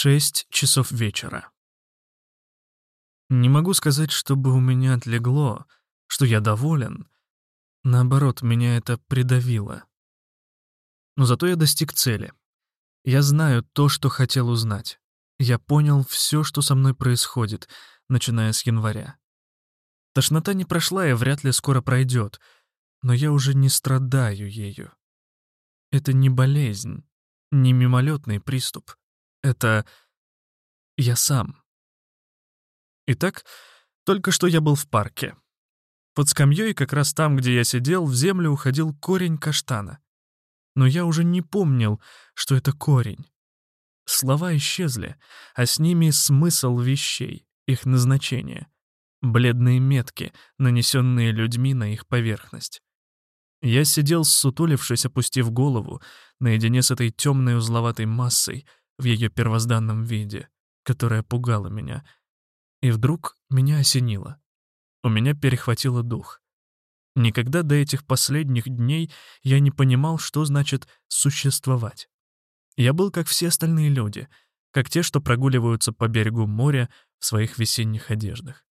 Шесть часов вечера. Не могу сказать, чтобы у меня отлегло, что я доволен. Наоборот, меня это придавило. Но зато я достиг цели. Я знаю то, что хотел узнать. Я понял все, что со мной происходит, начиная с января. Тошнота не прошла и вряд ли скоро пройдет, но я уже не страдаю ею. Это не болезнь, не мимолетный приступ. Это я сам. Итак, только что я был в парке. Под скамьей, как раз там, где я сидел, в землю уходил корень каштана. Но я уже не помнил, что это корень. Слова исчезли, а с ними смысл вещей, их назначение, бледные метки, нанесенные людьми на их поверхность. Я сидел, ссутулившись, опустив голову, наедине с этой темной узловатой массой в ее первозданном виде, которая пугала меня. И вдруг меня осенило. У меня перехватило дух. Никогда до этих последних дней я не понимал, что значит «существовать». Я был как все остальные люди, как те, что прогуливаются по берегу моря в своих весенних одеждах.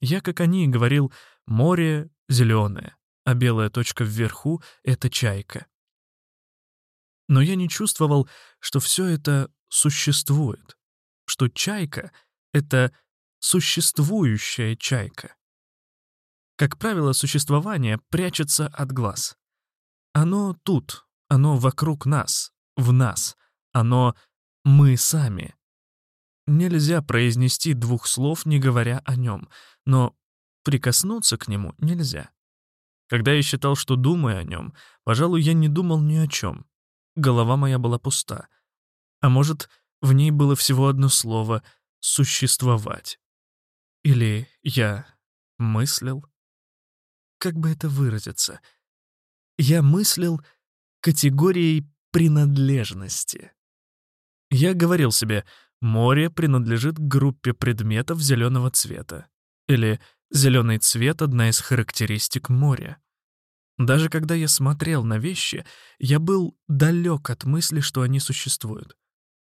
Я, как они, говорил «море зеленое», а белая точка вверху — это чайка. Но я не чувствовал, что все это существует, что чайка — это существующая чайка. Как правило, существование прячется от глаз. Оно тут, оно вокруг нас, в нас, оно мы сами. Нельзя произнести двух слов, не говоря о нем, но прикоснуться к нему нельзя. Когда я считал, что думаю о нем, пожалуй, я не думал ни о чем. Голова моя была пуста. А может, в ней было всего одно слово «существовать». Или я мыслил? Как бы это выразиться? Я мыслил категорией принадлежности. Я говорил себе, море принадлежит группе предметов зеленого цвета. Или Зеленый цвет — одна из характеристик моря. Даже когда я смотрел на вещи, я был далек от мысли, что они существуют.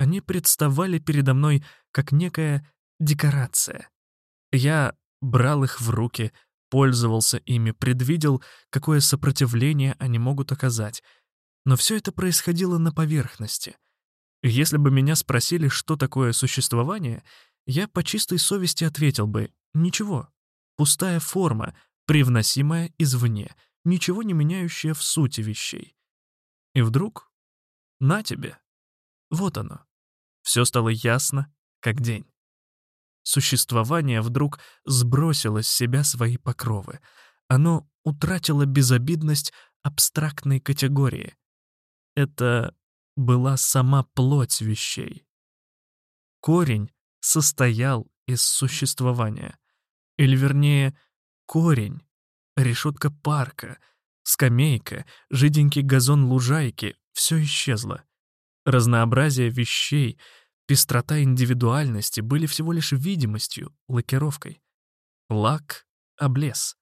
Они представали передо мной как некая декорация. Я брал их в руки, пользовался ими, предвидел, какое сопротивление они могут оказать. Но все это происходило на поверхности. Если бы меня спросили, что такое существование, я по чистой совести ответил бы «ничего, пустая форма, привносимая извне, ничего не меняющая в сути вещей. И вдруг — на тебе. Вот оно. Все стало ясно, как день. Существование вдруг сбросило с себя свои покровы. Оно утратило безобидность абстрактной категории. Это была сама плоть вещей. Корень состоял из существования. Или вернее, корень, решетка парка, скамейка, жиденький газон лужайки — все исчезло. Разнообразие вещей, пестрота индивидуальности были всего лишь видимостью, лакировкой. Лак облез.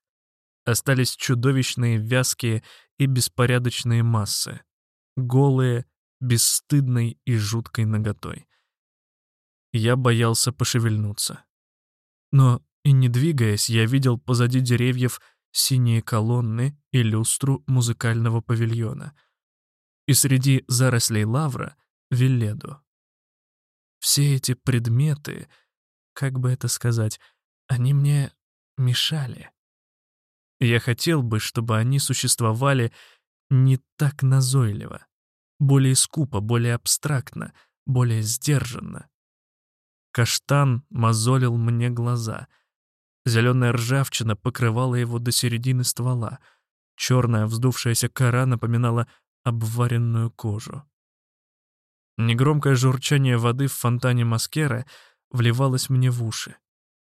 Остались чудовищные вязкие и беспорядочные массы, голые, бесстыдной и жуткой наготой. Я боялся пошевельнуться. Но и не двигаясь, я видел позади деревьев синие колонны и люстру музыкального павильона. И среди зарослей лавра — Вилледу. Все эти предметы, как бы это сказать, они мне мешали. Я хотел бы, чтобы они существовали не так назойливо, более скупо, более абстрактно, более сдержанно. Каштан мозолил мне глаза — Зеленая ржавчина покрывала его до середины ствола. Черная вздувшаяся кора напоминала обваренную кожу. Негромкое журчание воды в фонтане Маскера вливалось мне в уши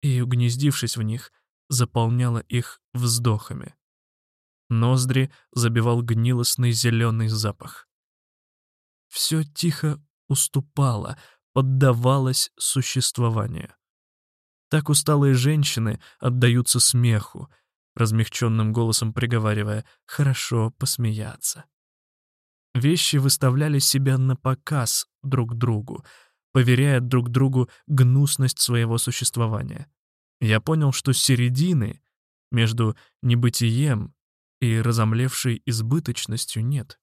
и, угнездившись в них, заполняло их вздохами. Ноздри забивал гнилостный зеленый запах. Все тихо уступало, поддавалось существованию. Так усталые женщины отдаются смеху, размягченным голосом приговаривая «хорошо посмеяться». Вещи выставляли себя на показ друг другу, поверяя друг другу гнусность своего существования. Я понял, что середины между небытием и разомлевшей избыточностью нет.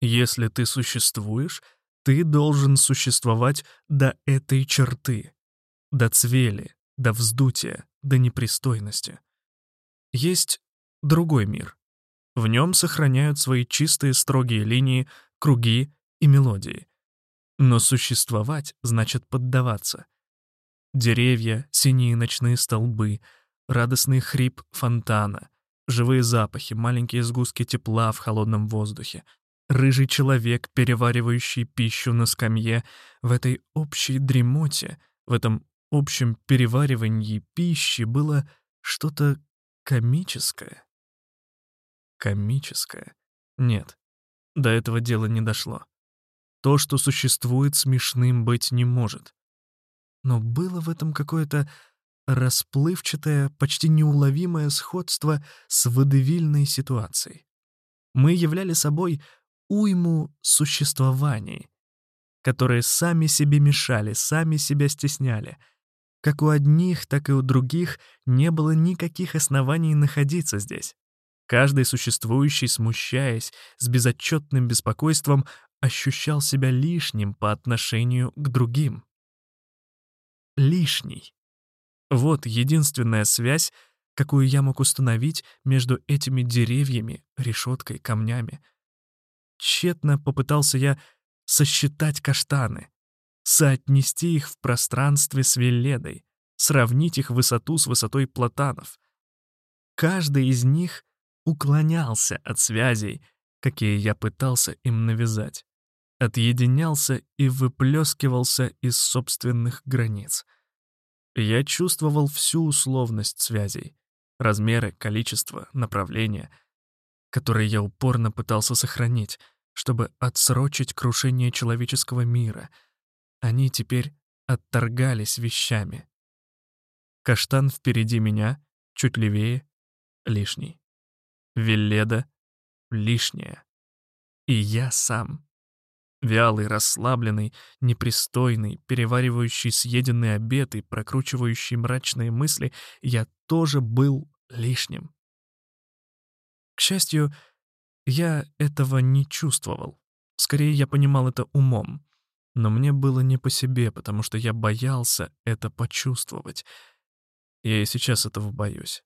Если ты существуешь, ты должен существовать до этой черты, до цвели, до вздутия, до непристойности. Есть другой мир. В нем сохраняют свои чистые строгие линии, круги и мелодии. Но существовать значит поддаваться. Деревья, синие ночные столбы, радостный хрип фонтана, живые запахи, маленькие сгустки тепла в холодном воздухе, рыжий человек, переваривающий пищу на скамье, в этой общей дремоте, в этом общем переваривании пищи было что-то комическое. Комическое? Нет, до этого дела не дошло. То, что существует, смешным быть не может. Но было в этом какое-то расплывчатое, почти неуловимое сходство с водевильной ситуацией. Мы являли собой уйму существований, которые сами себе мешали, сами себя стесняли. Как у одних, так и у других не было никаких оснований находиться здесь. Каждый существующий, смущаясь, с безотчетным беспокойством, ощущал себя лишним по отношению к другим. Лишний. Вот единственная связь, какую я мог установить между этими деревьями, решеткой, камнями. Тщетно попытался я сосчитать каштаны, соотнести их в пространстве с Веледой, сравнить их высоту с высотой платанов. Каждый из них уклонялся от связей, какие я пытался им навязать, отъединялся и выплескивался из собственных границ. Я чувствовал всю условность связей, размеры, количество, направление, которые я упорно пытался сохранить, чтобы отсрочить крушение человеческого мира. Они теперь отторгались вещами. Каштан впереди меня, чуть левее, лишний. Велледа — лишняя. И я сам. Вялый, расслабленный, непристойный, переваривающий съеденный обед и прокручивающий мрачные мысли, я тоже был лишним. К счастью, я этого не чувствовал. Скорее, я понимал это умом. Но мне было не по себе, потому что я боялся это почувствовать. Я и сейчас этого боюсь.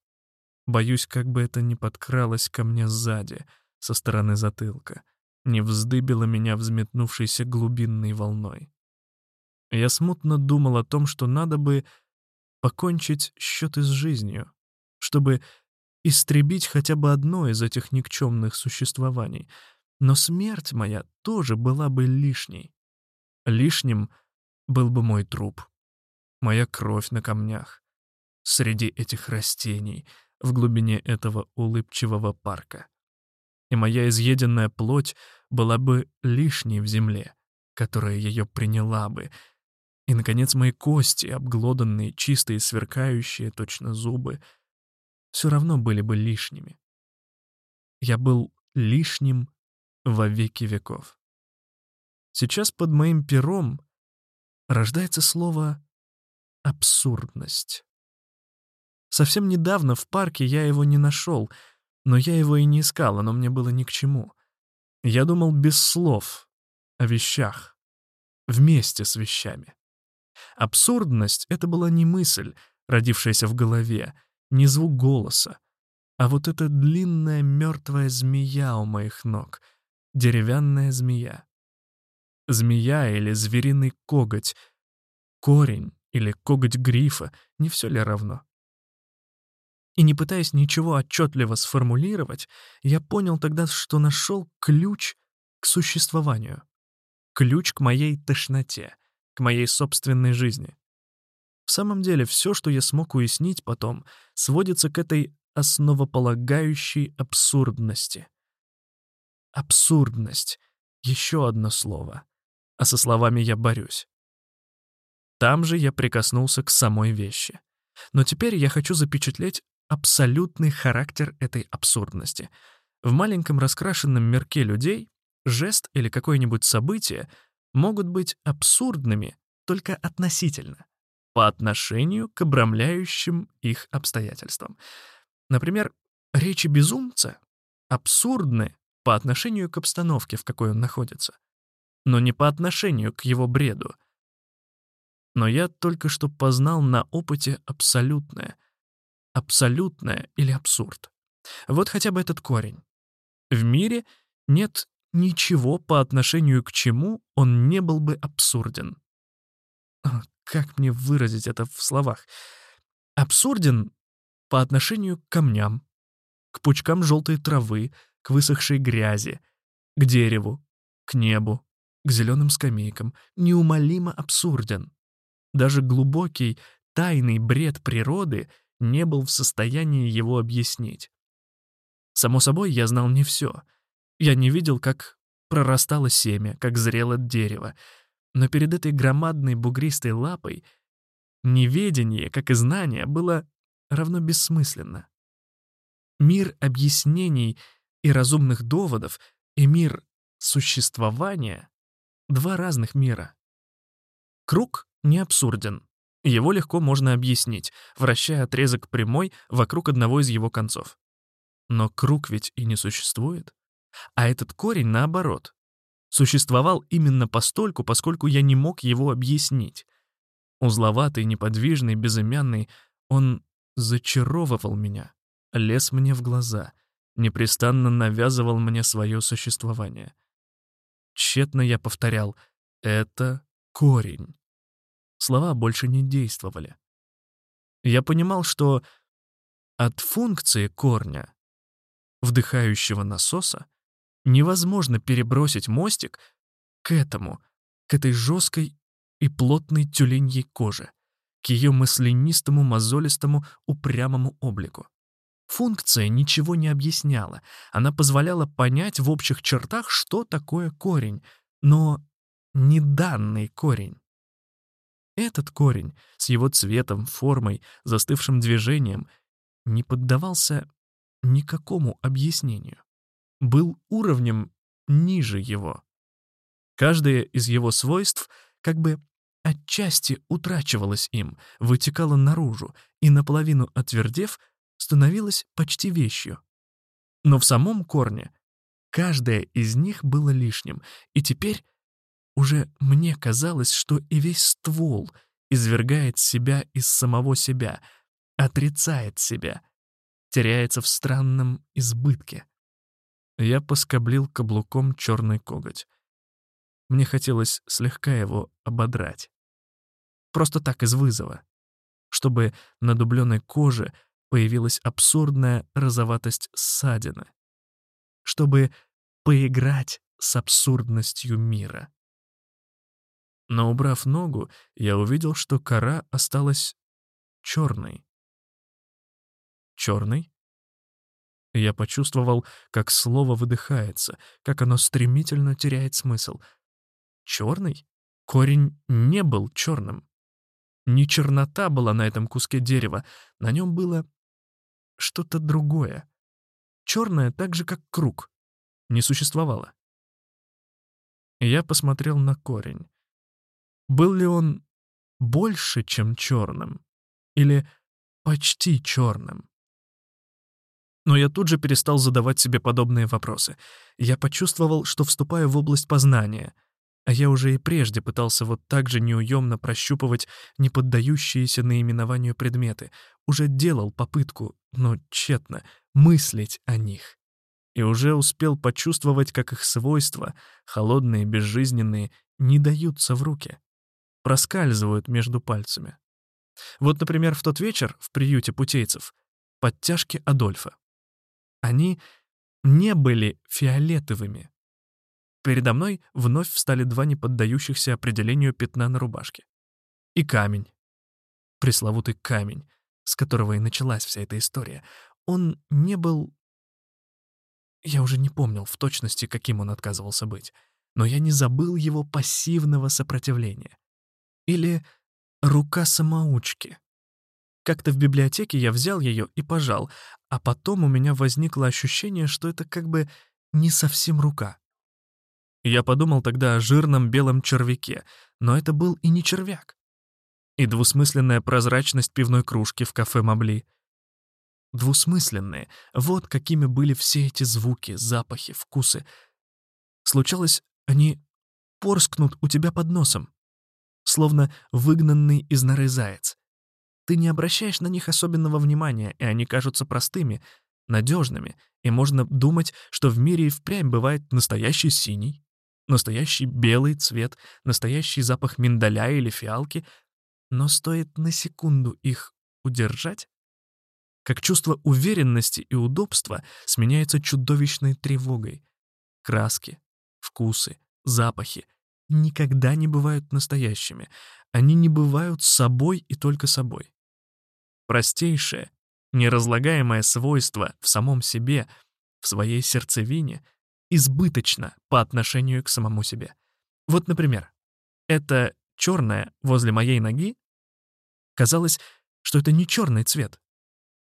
Боюсь, как бы это ни подкралось ко мне сзади, со стороны затылка, не вздыбило меня взметнувшейся глубинной волной. Я смутно думал о том, что надо бы покончить счеты с жизнью, чтобы истребить хотя бы одно из этих никчемных существований. Но смерть моя тоже была бы лишней. Лишним был бы мой труп, моя кровь на камнях, среди этих растений — в глубине этого улыбчивого парка. И моя изъеденная плоть была бы лишней в земле, которая ее приняла бы. И, наконец, мои кости, обглоданные, чистые, сверкающие, точно зубы, все равно были бы лишними. Я был лишним во веки веков. Сейчас под моим пером рождается слово «абсурдность». Совсем недавно в парке я его не нашел, но я его и не искал, оно мне было ни к чему. Я думал без слов, о вещах, вместе с вещами. Абсурдность — это была не мысль, родившаяся в голове, не звук голоса, а вот эта длинная мертвая змея у моих ног, деревянная змея. Змея или звериный коготь, корень или коготь грифа, не все ли равно? И не пытаясь ничего отчетливо сформулировать, я понял тогда, что нашел ключ к существованию. Ключ к моей тошноте, к моей собственной жизни. В самом деле, все, что я смог уяснить потом, сводится к этой основополагающей абсурдности. Абсурдность — еще одно слово, а со словами я борюсь. Там же я прикоснулся к самой вещи. Но теперь я хочу запечатлеть абсолютный характер этой абсурдности. В маленьком раскрашенном мирке людей жест или какое-нибудь событие могут быть абсурдными только относительно, по отношению к обрамляющим их обстоятельствам. Например, речи безумца абсурдны по отношению к обстановке, в какой он находится, но не по отношению к его бреду. Но я только что познал на опыте абсолютное, абсолютное или абсурд. Вот хотя бы этот корень. В мире нет ничего, по отношению к чему он не был бы абсурден. Как мне выразить это в словах? Абсурден по отношению к камням, к пучкам желтой травы, к высохшей грязи, к дереву, к небу, к зеленым скамейкам, неумолимо абсурден. Даже глубокий, тайный бред природы не был в состоянии его объяснить. Само собой, я знал не все. Я не видел, как прорастало семя, как зрело дерево. Но перед этой громадной бугристой лапой неведение, как и знание, было равно бессмысленно. Мир объяснений и разумных доводов и мир существования — два разных мира. Круг не абсурден. Его легко можно объяснить, вращая отрезок прямой вокруг одного из его концов. Но круг ведь и не существует. А этот корень, наоборот, существовал именно постольку, поскольку я не мог его объяснить. Узловатый, неподвижный, безымянный, он зачаровывал меня, лез мне в глаза, непрестанно навязывал мне свое существование. Тщетно я повторял «это корень». Слова больше не действовали. Я понимал, что от функции корня вдыхающего насоса, невозможно перебросить мостик к этому, к этой жесткой и плотной тюленьей коже, к ее маслянистому, мозолистому, упрямому облику. Функция ничего не объясняла, она позволяла понять в общих чертах, что такое корень, но не данный корень. Этот корень с его цветом, формой, застывшим движением не поддавался никакому объяснению. Был уровнем ниже его. Каждое из его свойств как бы отчасти утрачивалось им, вытекало наружу и, наполовину отвердев, становилось почти вещью. Но в самом корне каждое из них было лишним, и теперь уже мне казалось, что и весь ствол извергает себя из самого себя, отрицает себя — теряется в странном избытке. Я поскоблил каблуком черный коготь. Мне хотелось слегка его ободрать. Просто так, из вызова. Чтобы на дубленой коже появилась абсурдная розоватость ссадины. Чтобы поиграть с абсурдностью мира. Но убрав ногу, я увидел, что кора осталась черной черный? Я почувствовал, как слово выдыхается, как оно стремительно теряет смысл. Черный? Корень не был черным. Не чернота была на этом куске дерева, на нем было что-то другое. Черное так же, как круг. Не существовало. Я посмотрел на корень. Был ли он больше, чем черным? Или почти черным? Но я тут же перестал задавать себе подобные вопросы. Я почувствовал, что вступаю в область познания. А я уже и прежде пытался вот так же неуемно прощупывать неподдающиеся наименованию предметы. Уже делал попытку, но тщетно, мыслить о них. И уже успел почувствовать, как их свойства, холодные, безжизненные, не даются в руки. Проскальзывают между пальцами. Вот, например, в тот вечер в приюте путейцев подтяжки Адольфа. Они не были фиолетовыми. Передо мной вновь встали два неподдающихся определению пятна на рубашке. И камень. Пресловутый камень, с которого и началась вся эта история. Он не был... Я уже не помнил в точности, каким он отказывался быть, но я не забыл его пассивного сопротивления. Или рука самоучки. Как-то в библиотеке я взял ее и пожал, а потом у меня возникло ощущение, что это как бы не совсем рука. Я подумал тогда о жирном белом червяке, но это был и не червяк. И двусмысленная прозрачность пивной кружки в кафе Мабли. Двусмысленные, вот какими были все эти звуки, запахи, вкусы. Случалось, они порскнут у тебя под носом, словно выгнанный из норы заяц. Ты не обращаешь на них особенного внимания, и они кажутся простыми, надежными, и можно думать, что в мире и впрямь бывает настоящий синий, настоящий белый цвет, настоящий запах миндаля или фиалки, но стоит на секунду их удержать, как чувство уверенности и удобства сменяется чудовищной тревогой. Краски, вкусы, запахи никогда не бывают настоящими. Они не бывают собой и только собой. Простейшее, неразлагаемое свойство в самом себе, в своей сердцевине, избыточно по отношению к самому себе. Вот, например, это черное возле моей ноги казалось, что это не черный цвет,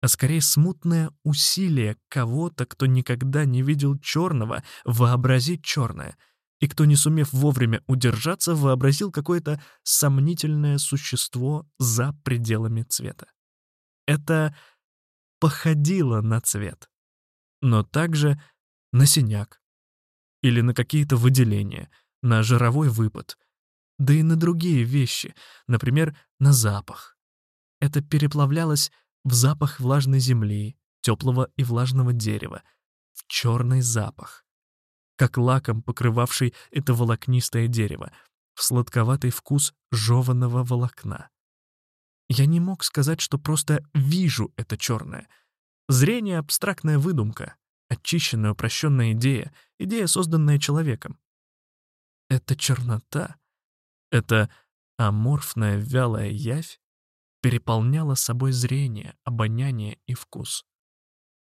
а скорее смутное усилие кого-то, кто никогда не видел черного, вообразить черное — и кто, не сумев вовремя удержаться, вообразил какое-то сомнительное существо за пределами цвета. Это походило на цвет, но также на синяк или на какие-то выделения, на жировой выпад, да и на другие вещи, например, на запах. Это переплавлялось в запах влажной земли, теплого и влажного дерева, в черный запах как лаком, покрывавший это волокнистое дерево, в сладковатый вкус жеванного волокна. Я не мог сказать, что просто вижу это черное. Зрение — абстрактная выдумка, очищенная, упрощенная идея, идея, созданная человеком. Эта чернота, эта аморфная вялая явь переполняла собой зрение, обоняние и вкус.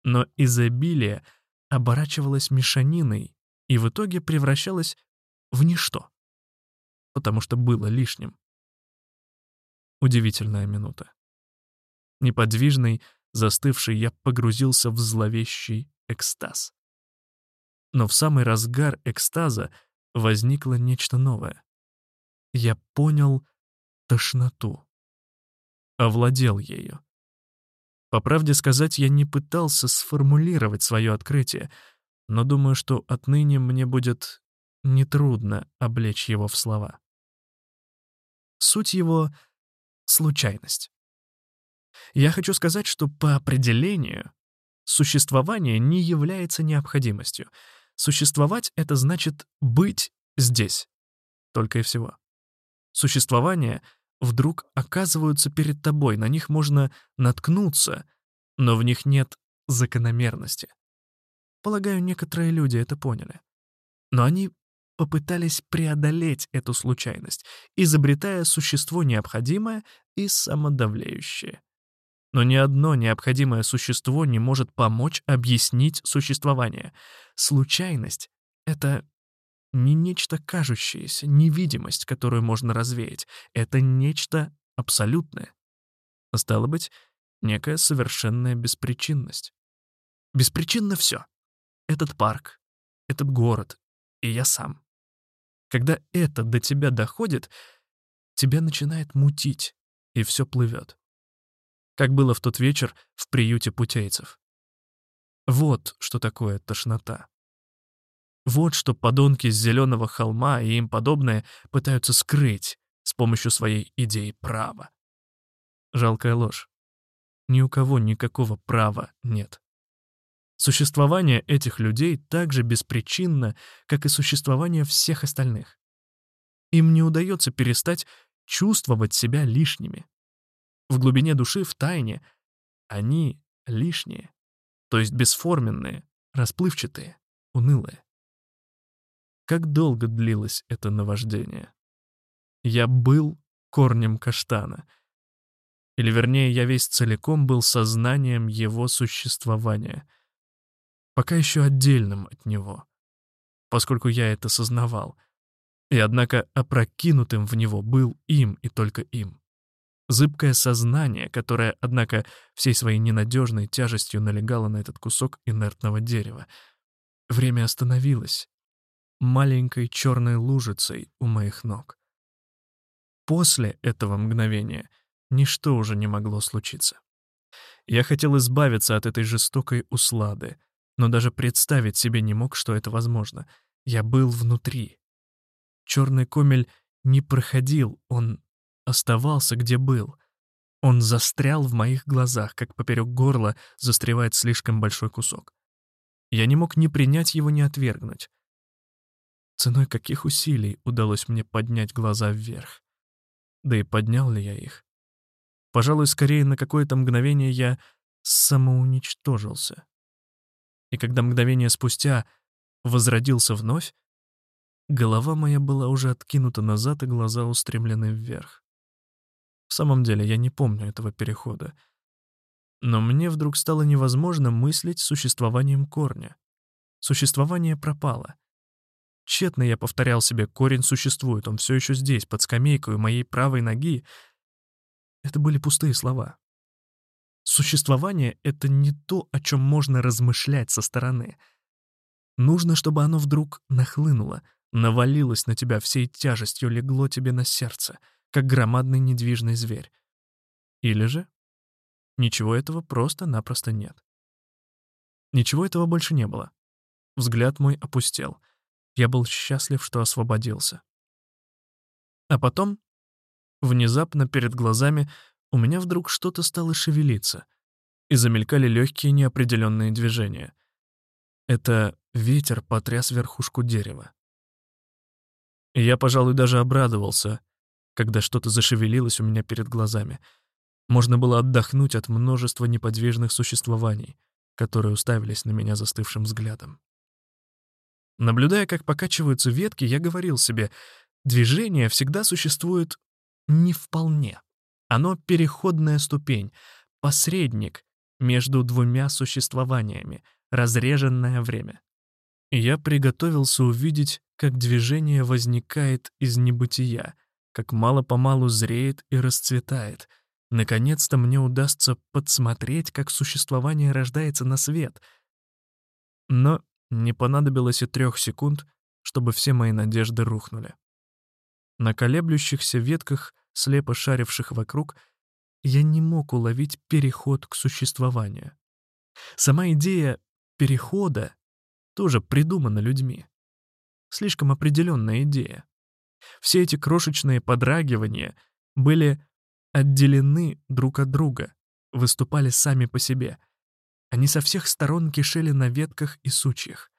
Но изобилие оборачивалось мешаниной, и в итоге превращалось в ничто, потому что было лишним. Удивительная минута. Неподвижный, застывший, я погрузился в зловещий экстаз. Но в самый разгар экстаза возникло нечто новое. Я понял тошноту. Овладел ею. По правде сказать, я не пытался сформулировать свое открытие — но думаю, что отныне мне будет нетрудно облечь его в слова. Суть его — случайность. Я хочу сказать, что по определению существование не является необходимостью. Существовать — это значит быть здесь. Только и всего. Существование вдруг оказываются перед тобой, на них можно наткнуться, но в них нет закономерности. Полагаю, некоторые люди это поняли. Но они попытались преодолеть эту случайность, изобретая существо необходимое и самодавлеющее. Но ни одно необходимое существо не может помочь объяснить существование. Случайность — это не нечто кажущееся, невидимость, которую можно развеять. Это нечто абсолютное. Стало быть, некая совершенная беспричинность. Беспричинно все этот парк, этот город и я сам. Когда это до тебя доходит, тебя начинает мутить, и все плывет. Как было в тот вечер в приюте путейцев. Вот что такое тошнота. Вот что подонки с зеленого холма и им подобное пытаются скрыть с помощью своей идеи права. Жалкая ложь. Ни у кого никакого права нет. Существование этих людей так же беспричинно, как и существование всех остальных. Им не удается перестать чувствовать себя лишними. В глубине души, в тайне, они лишние, то есть бесформенные, расплывчатые, унылые. Как долго длилось это наваждение? Я был корнем каштана. Или, вернее, я весь целиком был сознанием его существования — пока еще отдельным от него, поскольку я это сознавал, и однако опрокинутым в него был им и только им. Зыбкое сознание, которое, однако, всей своей ненадежной тяжестью налегало на этот кусок инертного дерева. Время остановилось. маленькой черной лужицей у моих ног. После этого мгновения ничто уже не могло случиться. Я хотел избавиться от этой жестокой услады, но даже представить себе не мог, что это возможно. Я был внутри. Черный комель не проходил, он оставался, где был. Он застрял в моих глазах, как поперек горла застревает слишком большой кусок. Я не мог ни принять его, ни отвергнуть. Ценой каких усилий удалось мне поднять глаза вверх? Да и поднял ли я их? Пожалуй, скорее на какое-то мгновение я самоуничтожился. И когда мгновение спустя возродился вновь, голова моя была уже откинута назад и глаза устремлены вверх. В самом деле, я не помню этого перехода. Но мне вдруг стало невозможно мыслить существованием корня. Существование пропало. Тщетно я повторял себе, корень существует, он все еще здесь, под скамейкой у моей правой ноги. Это были пустые слова. Существование — это не то, о чем можно размышлять со стороны. Нужно, чтобы оно вдруг нахлынуло, навалилось на тебя всей тяжестью, легло тебе на сердце, как громадный недвижный зверь. Или же ничего этого просто-напросто нет. Ничего этого больше не было. Взгляд мой опустел. Я был счастлив, что освободился. А потом, внезапно перед глазами, у меня вдруг что-то стало шевелиться, и замелькали легкие неопределенные движения. Это ветер потряс верхушку дерева. Я, пожалуй, даже обрадовался, когда что-то зашевелилось у меня перед глазами. Можно было отдохнуть от множества неподвижных существований, которые уставились на меня застывшим взглядом. Наблюдая, как покачиваются ветки, я говорил себе, движение всегда существует не вполне. Оно переходная ступень, посредник между двумя существованиями, разреженное время. Я приготовился увидеть, как движение возникает из небытия, как мало-помалу зреет и расцветает. Наконец-то мне удастся подсмотреть, как существование рождается на свет. Но не понадобилось и трех секунд, чтобы все мои надежды рухнули. На колеблющихся ветках слепо шаривших вокруг, я не мог уловить переход к существованию. Сама идея перехода тоже придумана людьми. Слишком определенная идея. Все эти крошечные подрагивания были отделены друг от друга, выступали сами по себе. Они со всех сторон кишели на ветках и сучьях.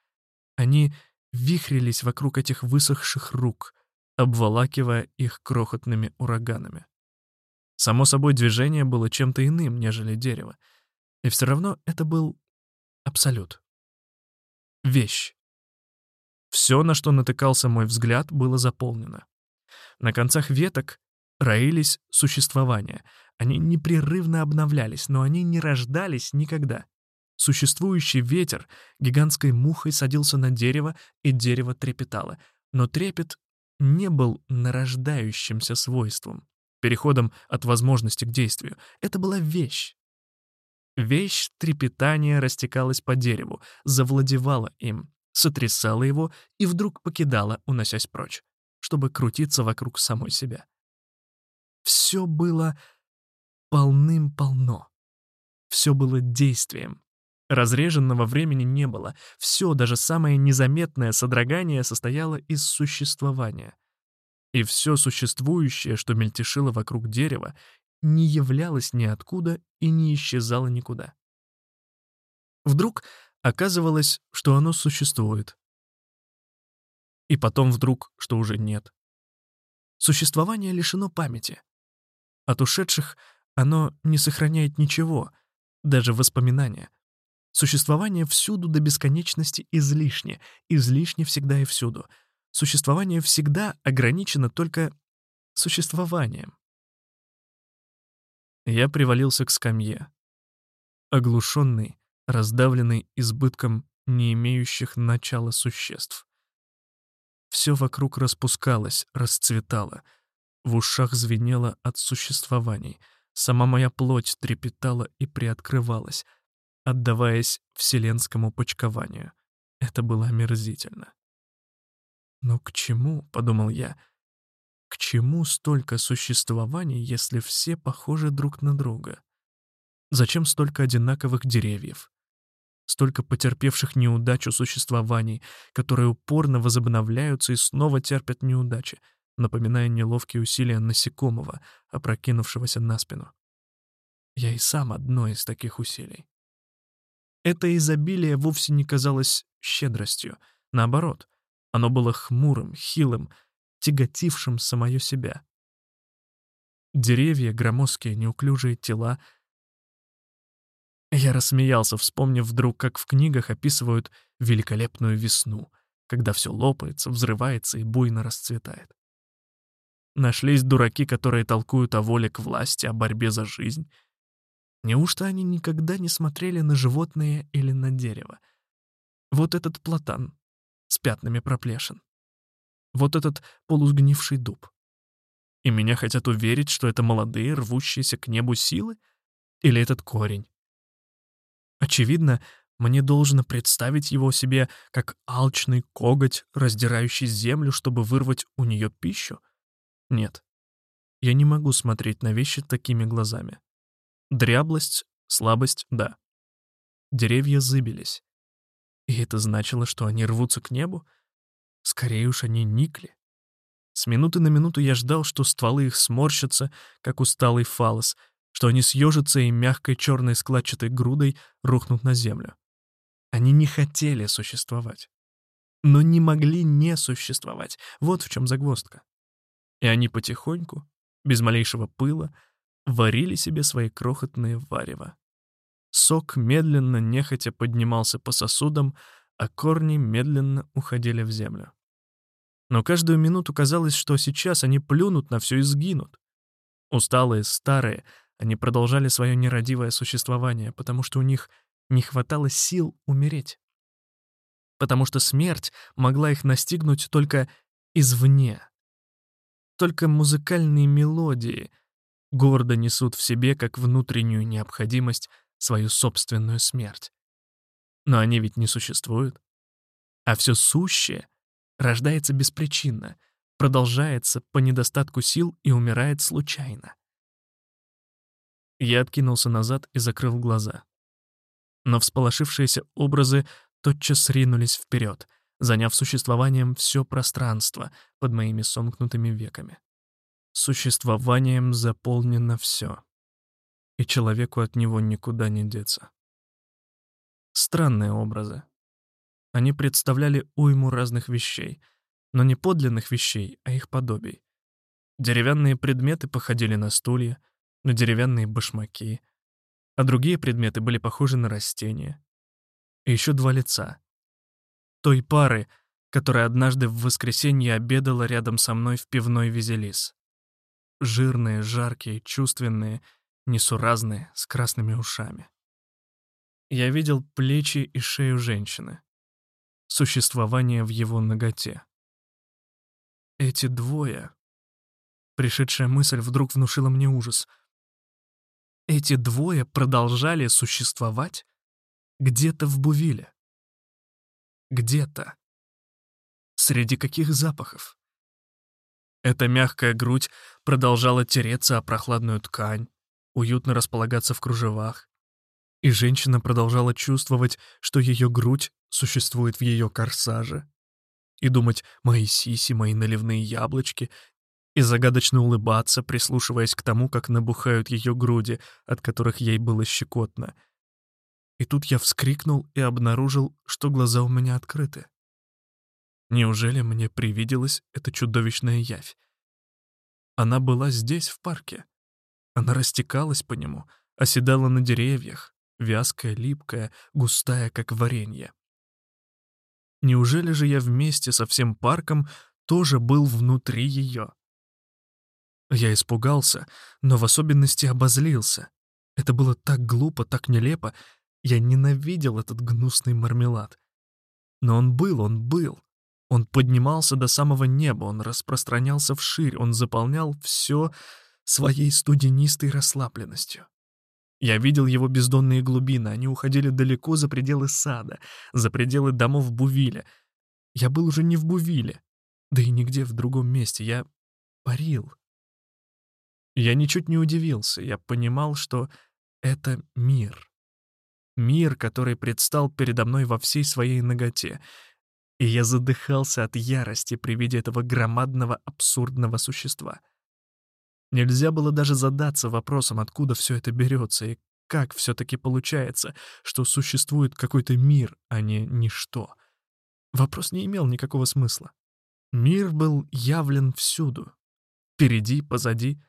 Они вихрились вокруг этих высохших рук, обволакивая их крохотными ураганами. Само собой, движение было чем-то иным, нежели дерево. И все равно это был абсолют. Вещь. Все, на что натыкался мой взгляд, было заполнено. На концах веток роились существования. Они непрерывно обновлялись, но они не рождались никогда. Существующий ветер гигантской мухой садился на дерево, и дерево трепетало. Но трепет не был нарождающимся свойством, переходом от возможности к действию. Это была вещь. Вещь трепетания растекалась по дереву, завладевала им, сотрясала его и вдруг покидала, уносясь прочь, чтобы крутиться вокруг самой себя. Все было полным-полно. Все было действием. Разреженного времени не было. Все, даже самое незаметное содрогание состояло из существования. И все существующее, что мельтешило вокруг дерева, не являлось ниоткуда и не исчезало никуда. Вдруг оказывалось, что оно существует. И потом вдруг, что уже нет. Существование лишено памяти. От ушедших оно не сохраняет ничего, даже воспоминания — Существование всюду до бесконечности излишне, излишне всегда и всюду. Существование всегда ограничено только существованием. Я привалился к скамье. Оглушенный, раздавленный избытком не имеющих начала существ. Все вокруг распускалось, расцветало. В ушах звенело от существований. Сама моя плоть трепетала и приоткрывалась — отдаваясь вселенскому почкованию. Это было омерзительно. Но к чему, — подумал я, — к чему столько существований, если все похожи друг на друга? Зачем столько одинаковых деревьев? Столько потерпевших неудачу существований, которые упорно возобновляются и снова терпят неудачи, напоминая неловкие усилия насекомого, опрокинувшегося на спину. Я и сам одно из таких усилий. Это изобилие вовсе не казалось щедростью. Наоборот, оно было хмурым, хилым, тяготившим самое себя. Деревья, громоздкие, неуклюжие тела. Я рассмеялся, вспомнив вдруг, как в книгах описывают великолепную весну, когда все лопается, взрывается и буйно расцветает. Нашлись дураки, которые толкуют о воле к власти, о борьбе за жизнь. Неужто они никогда не смотрели на животное или на дерево? Вот этот платан с пятнами проплешин. Вот этот полусгнивший дуб. И меня хотят уверить, что это молодые, рвущиеся к небу силы? Или этот корень? Очевидно, мне должно представить его себе как алчный коготь, раздирающий землю, чтобы вырвать у нее пищу — нет. Я не могу смотреть на вещи такими глазами. Дряблость, слабость — да. Деревья зыбились. И это значило, что они рвутся к небу? Скорее уж они никли. С минуты на минуту я ждал, что стволы их сморщатся, как усталый фалос, что они съежатся и мягкой черной складчатой грудой рухнут на землю. Они не хотели существовать. Но не могли не существовать. Вот в чем загвоздка и они потихоньку, без малейшего пыла, варили себе свои крохотные варево. Сок медленно, нехотя поднимался по сосудам, а корни медленно уходили в землю. Но каждую минуту казалось, что сейчас они плюнут на все и сгинут. Усталые, старые, они продолжали свое нерадивое существование, потому что у них не хватало сил умереть. Потому что смерть могла их настигнуть только извне, только музыкальные мелодии гордо несут в себе как внутреннюю необходимость свою собственную смерть. Но они ведь не существуют. А все сущее рождается беспричинно, продолжается по недостатку сил и умирает случайно. Я откинулся назад и закрыл глаза. Но всполошившиеся образы тотчас ринулись вперед — заняв существованием все пространство под моими сомкнутыми веками. Существованием заполнено все, и человеку от него никуда не деться. Странные образы. Они представляли уйму разных вещей, но не подлинных вещей, а их подобий. Деревянные предметы походили на стулья, на деревянные башмаки, а другие предметы были похожи на растения. И еще два лица, той пары, которая однажды в воскресенье обедала рядом со мной в пивной Визелис. Жирные, жаркие, чувственные, несуразные, с красными ушами. Я видел плечи и шею женщины. Существование в его ноготе. Эти двое... Пришедшая мысль вдруг внушила мне ужас. Эти двое продолжали существовать где-то в Бувиле где-то. Среди каких запахов? Эта мягкая грудь продолжала тереться о прохладную ткань, уютно располагаться в кружевах. И женщина продолжала чувствовать, что ее грудь существует в ее корсаже. И думать «мои сиси, мои наливные яблочки», и загадочно улыбаться, прислушиваясь к тому, как набухают ее груди, от которых ей было щекотно — и тут я вскрикнул и обнаружил, что глаза у меня открыты. Неужели мне привиделась эта чудовищная явь? Она была здесь, в парке. Она растекалась по нему, оседала на деревьях, вязкая, липкая, густая, как варенье. Неужели же я вместе со всем парком тоже был внутри ее? Я испугался, но в особенности обозлился. Это было так глупо, так нелепо, я ненавидел этот гнусный мармелад. Но он был, он был. Он поднимался до самого неба, он распространялся вширь, он заполнял все своей студенистой расслабленностью. Я видел его бездонные глубины, они уходили далеко за пределы сада, за пределы домов Бувиля. Я был уже не в Бувиле. Да и нигде в другом месте. Я парил. Я ничуть не удивился. Я понимал, что это мир. Мир, который предстал передо мной во всей своей ноготе. И я задыхался от ярости при виде этого громадного абсурдного существа. Нельзя было даже задаться вопросом, откуда все это берется и как все-таки получается, что существует какой-то мир, а не ничто. Вопрос не имел никакого смысла. Мир был явлен всюду. Впереди, позади.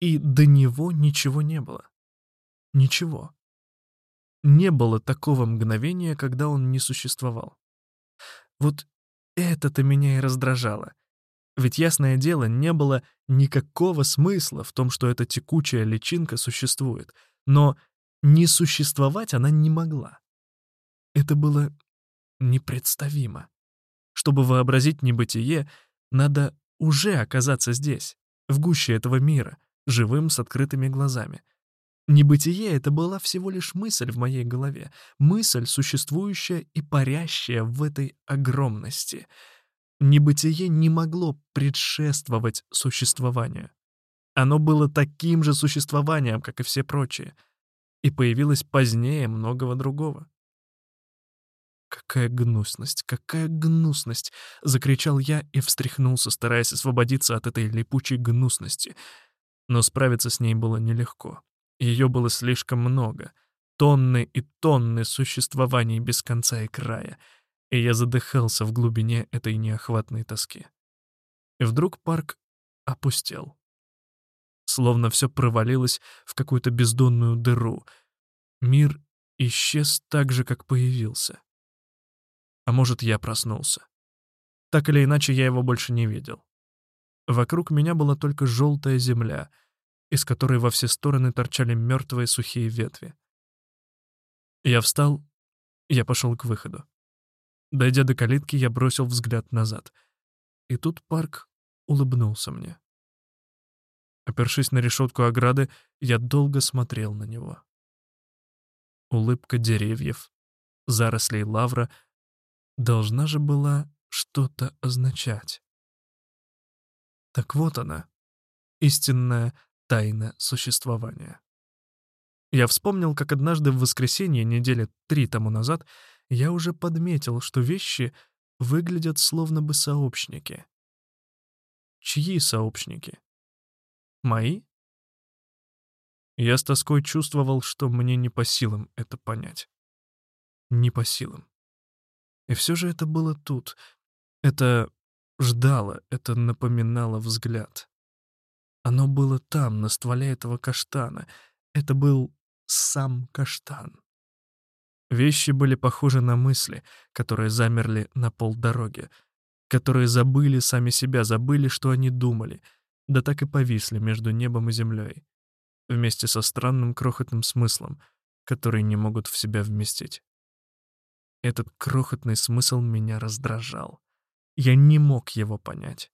И до него ничего не было. Ничего. Не было такого мгновения, когда он не существовал. Вот это-то меня и раздражало. Ведь, ясное дело, не было никакого смысла в том, что эта текучая личинка существует. Но не существовать она не могла. Это было непредставимо. Чтобы вообразить небытие, надо уже оказаться здесь, в гуще этого мира, живым с открытыми глазами. Небытие — это была всего лишь мысль в моей голове, мысль, существующая и парящая в этой огромности. Небытие не могло предшествовать существованию. Оно было таким же существованием, как и все прочие, и появилось позднее многого другого. «Какая гнусность! Какая гнусность!» — закричал я и встряхнулся, стараясь освободиться от этой липучей гнусности. Но справиться с ней было нелегко. Ее было слишком много. Тонны и тонны существований без конца и края. И я задыхался в глубине этой неохватной тоски. И вдруг парк опустел. Словно все провалилось в какую-то бездонную дыру. Мир исчез так же, как появился. А может, я проснулся. Так или иначе, я его больше не видел. Вокруг меня была только желтая земля, из которой во все стороны торчали мертвые сухие ветви. Я встал, я пошел к выходу. Дойдя до калитки, я бросил взгляд назад. И тут парк улыбнулся мне. Опершись на решетку ограды, я долго смотрел на него. Улыбка деревьев, зарослей лавра — должна же была что-то означать. Так вот она, истинная тайна существования. Я вспомнил, как однажды в воскресенье недели три тому назад я уже подметил, что вещи выглядят словно бы сообщники. Чьи сообщники? Мои? Я с тоской чувствовал, что мне не по силам это понять. Не по силам. И все же это было тут. Это ждало, это напоминало взгляд. Оно было там, на стволе этого каштана. Это был сам каштан. Вещи были похожи на мысли, которые замерли на полдороги, которые забыли сами себя, забыли, что они думали, да так и повисли между небом и землей, вместе со странным крохотным смыслом, который не могут в себя вместить. Этот крохотный смысл меня раздражал. Я не мог его понять.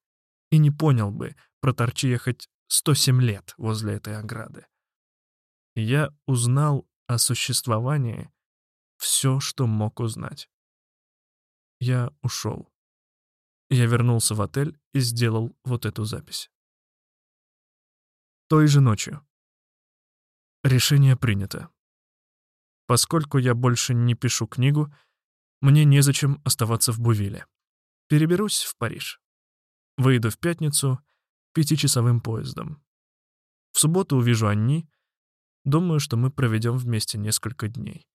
И не понял бы, проторчи я хоть 107 лет возле этой ограды. Я узнал о существовании все, что мог узнать. Я ушел. Я вернулся в отель и сделал вот эту запись. Той же ночью. Решение принято. Поскольку я больше не пишу книгу, мне незачем оставаться в Бувиле. Переберусь в Париж. Выйду в пятницу пятичасовым поездом. В субботу увижу Анни. Думаю, что мы проведем вместе несколько дней.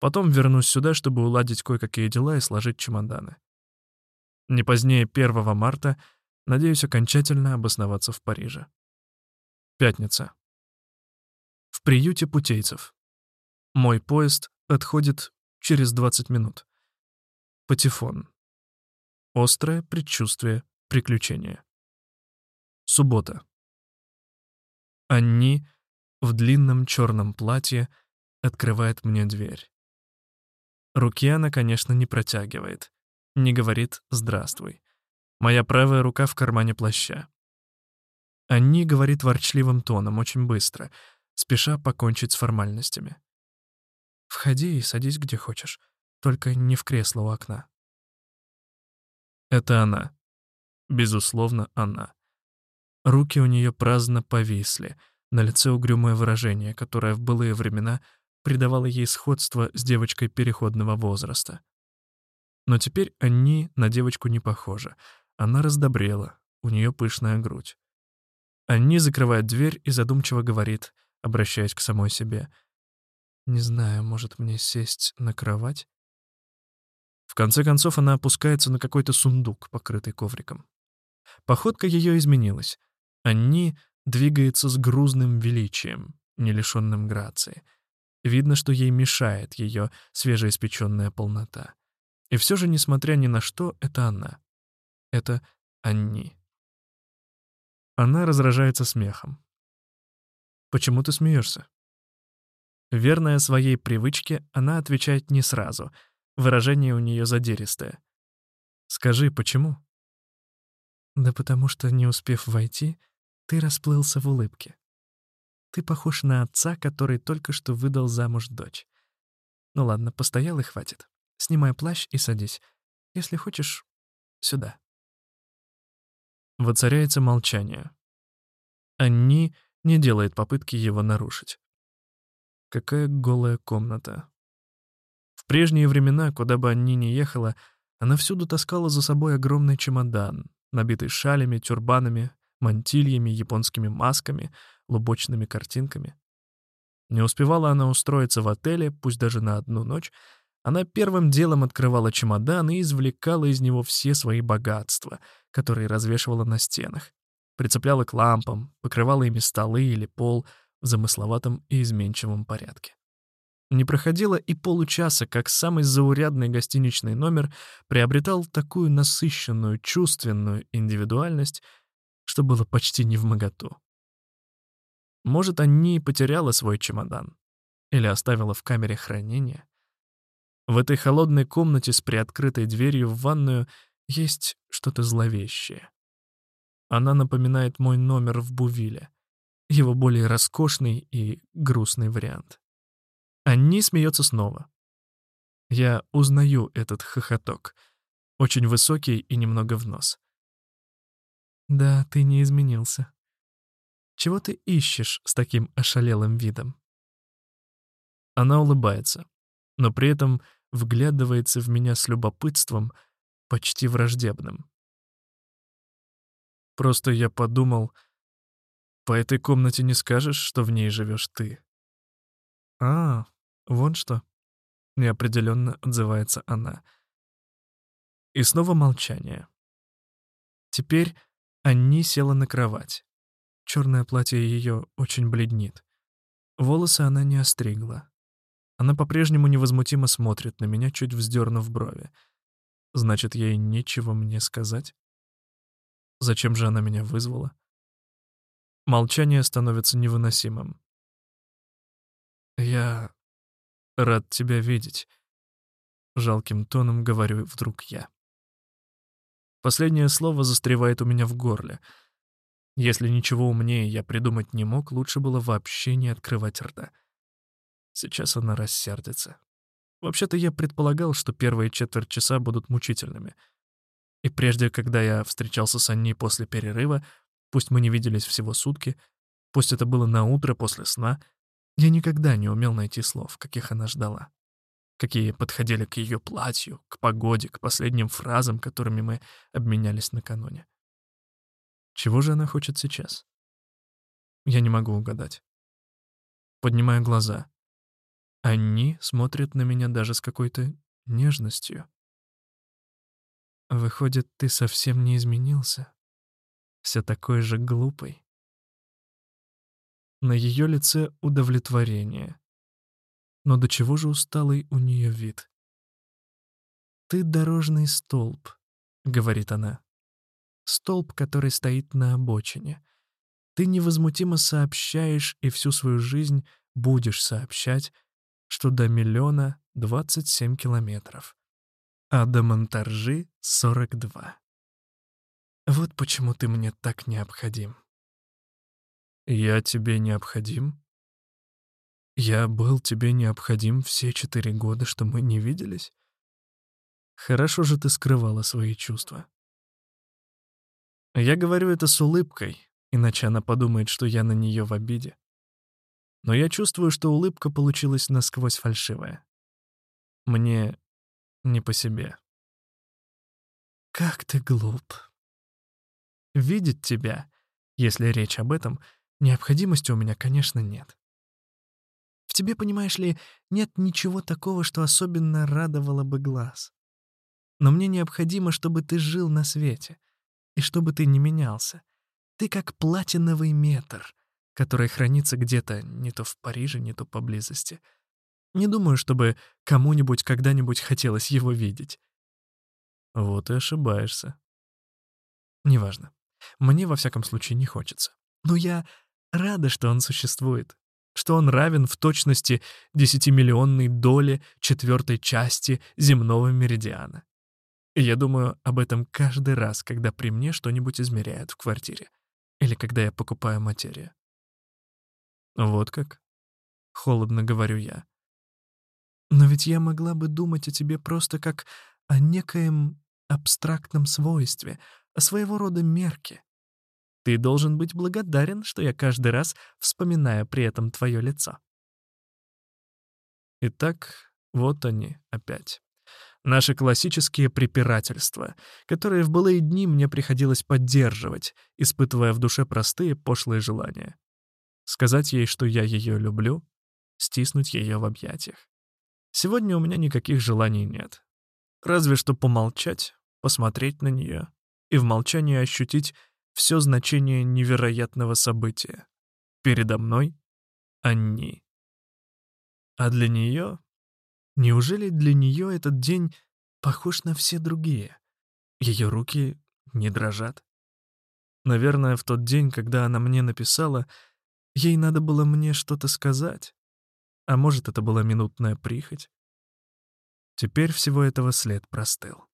Потом вернусь сюда, чтобы уладить кое-какие дела и сложить чемоданы. Не позднее 1 марта надеюсь окончательно обосноваться в Париже. Пятница. В приюте путейцев. Мой поезд отходит через 20 минут. Патефон. Острое предчувствие приключения. Суббота. Анни в длинном черном платье открывает мне дверь. Руки она, конечно, не протягивает, не говорит «здравствуй». Моя правая рука в кармане плаща. Анни говорит ворчливым тоном, очень быстро, спеша покончить с формальностями. «Входи и садись где хочешь. Только не в кресло у окна. Это она. Безусловно, она. Руки у нее праздно повисли, на лице угрюмое выражение, которое в былые времена придавало ей сходство с девочкой переходного возраста. Но теперь Анни на девочку не похожа. Она раздобрела, у нее пышная грудь. Анни закрывает дверь и задумчиво говорит, обращаясь к самой себе. «Не знаю, может мне сесть на кровать?» В конце концов она опускается на какой-то сундук, покрытый ковриком. Походка ее изменилась. Анни двигается с грузным величием, не лишенным грации. Видно, что ей мешает ее свежеиспеченная полнота. И все же, несмотря ни на что, это она. Это Анни. Она разражается смехом. «Почему ты смеешься?» Верная своей привычке, она отвечает не сразу. Выражение у нее задиристое. «Скажи, почему?» «Да потому что, не успев войти, ты расплылся в улыбке. Ты похож на отца, который только что выдал замуж дочь. Ну ладно, постоял и хватит. Снимай плащ и садись. Если хочешь, сюда. Воцаряется молчание. Анни не делает попытки его нарушить. Какая голая комната. В прежние времена, куда бы Анни ни ехала, она всюду таскала за собой огромный чемодан, набитый шалями, тюрбанами, мантильями, японскими масками, лубочными картинками. Не успевала она устроиться в отеле, пусть даже на одну ночь, она первым делом открывала чемодан и извлекала из него все свои богатства, которые развешивала на стенах, прицепляла к лампам, покрывала ими столы или пол в замысловатом и изменчивом порядке. Не проходило и получаса, как самый заурядный гостиничный номер приобретал такую насыщенную, чувственную индивидуальность, что было почти не в моготу. Может, Анни потеряла свой чемодан или оставила в камере хранения. В этой холодной комнате с приоткрытой дверью в ванную есть что-то зловещее. Она напоминает мой номер в Бувиле, его более роскошный и грустный вариант. Анни смеется снова. Я узнаю этот хохоток, очень высокий и немного в нос. Да, ты не изменился. Чего ты ищешь с таким ошалелым видом? Она улыбается, но при этом вглядывается в меня с любопытством, почти враждебным. Просто я подумал, по этой комнате не скажешь, что в ней живешь ты. А, вон что. Неопределенно отзывается она. И снова молчание. Теперь Анни села на кровать. Черное платье ее очень бледнит. Волосы она не остригла. Она по-прежнему невозмутимо смотрит на меня, чуть вздернув брови. Значит, ей нечего мне сказать? Зачем же она меня вызвала? Молчание становится невыносимым. «Я рад тебя видеть», — жалким тоном говорю вдруг я. Последнее слово застревает у меня в горле. Если ничего умнее я придумать не мог, лучше было вообще не открывать рта. Сейчас она рассердится. Вообще-то я предполагал, что первые четверть часа будут мучительными. И прежде, когда я встречался с Анни после перерыва, пусть мы не виделись всего сутки, пусть это было на утро после сна, я никогда не умел найти слов, каких она ждала какие подходили к ее платью, к погоде, к последним фразам, которыми мы обменялись накануне. Чего же она хочет сейчас? Я не могу угадать. Поднимаю глаза. Они смотрят на меня даже с какой-то нежностью. Выходит, ты совсем не изменился. Все такой же глупый. На ее лице удовлетворение, но до чего же усталый у нее вид. «Ты дорожный столб», — говорит она. «Столб, который стоит на обочине. Ты невозмутимо сообщаешь и всю свою жизнь будешь сообщать, что до миллиона — 27 километров, а до Монтаржи — 42. Вот почему ты мне так необходим». «Я тебе необходим?» Я был тебе необходим все четыре года, что мы не виделись? Хорошо же ты скрывала свои чувства. Я говорю это с улыбкой, иначе она подумает, что я на нее в обиде. Но я чувствую, что улыбка получилась насквозь фальшивая. Мне не по себе. Как ты глуп. Видеть тебя, если речь об этом, необходимости у меня, конечно, нет. Тебе, понимаешь ли, нет ничего такого, что особенно радовало бы глаз. Но мне необходимо, чтобы ты жил на свете, и чтобы ты не менялся. Ты как платиновый метр, который хранится где-то не то в Париже, не то поблизости. Не думаю, чтобы кому-нибудь когда-нибудь хотелось его видеть. Вот и ошибаешься. Неважно. Мне, во всяком случае, не хочется. Но я рада, что он существует, что он равен в точности десятимиллионной доле четвертой части земного меридиана. И я думаю об этом каждый раз, когда при мне что-нибудь измеряют в квартире или когда я покупаю материю. Вот как? Холодно говорю я. Но ведь я могла бы думать о тебе просто как о некоем абстрактном свойстве, о своего рода мерке. Ты должен быть благодарен, что я каждый раз вспоминаю при этом твое лицо. Итак, вот они опять. Наши классические препирательства, которые в былые дни мне приходилось поддерживать, испытывая в душе простые пошлые желания. Сказать ей, что я ее люблю, стиснуть ее в объятиях. Сегодня у меня никаких желаний нет. Разве что помолчать, посмотреть на нее и в молчании ощутить все значение невероятного события. Передо мной — они. А для нее Неужели для нее этот день похож на все другие? Ее руки не дрожат. Наверное, в тот день, когда она мне написала, ей надо было мне что-то сказать. А может, это была минутная прихоть? Теперь всего этого след простыл.